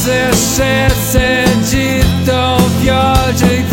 Nasze serce to wiedzie